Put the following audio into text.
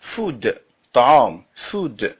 food طعام food